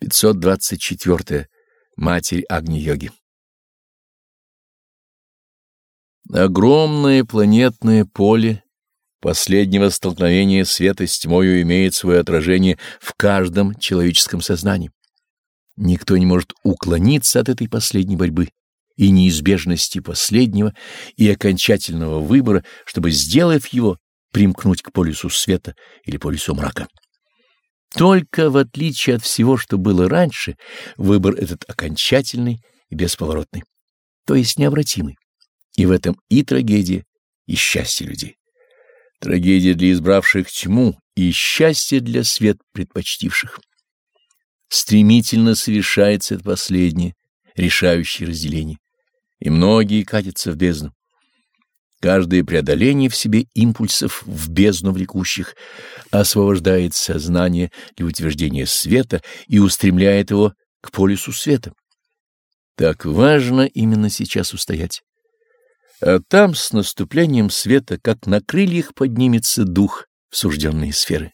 524. Матерь Агни-йоги. Огромное планетное поле последнего столкновения света с тьмою имеет свое отражение в каждом человеческом сознании. Никто не может уклониться от этой последней борьбы и неизбежности последнего и окончательного выбора, чтобы, сделав его, примкнуть к полюсу света или полюсу мрака. Только в отличие от всего, что было раньше, выбор этот окончательный и бесповоротный, то есть необратимый. И в этом и трагедия, и счастье людей. Трагедия для избравших тьму и счастье для свет предпочтивших. Стремительно совершается это последнее, решающее разделение, и многие катятся в бездну. Каждое преодоление в себе импульсов в бездну влекущих освобождает сознание для утверждения света и устремляет его к полюсу света. Так важно именно сейчас устоять. А там с наступлением света, как на крыльях, поднимется дух в сужденные сферы.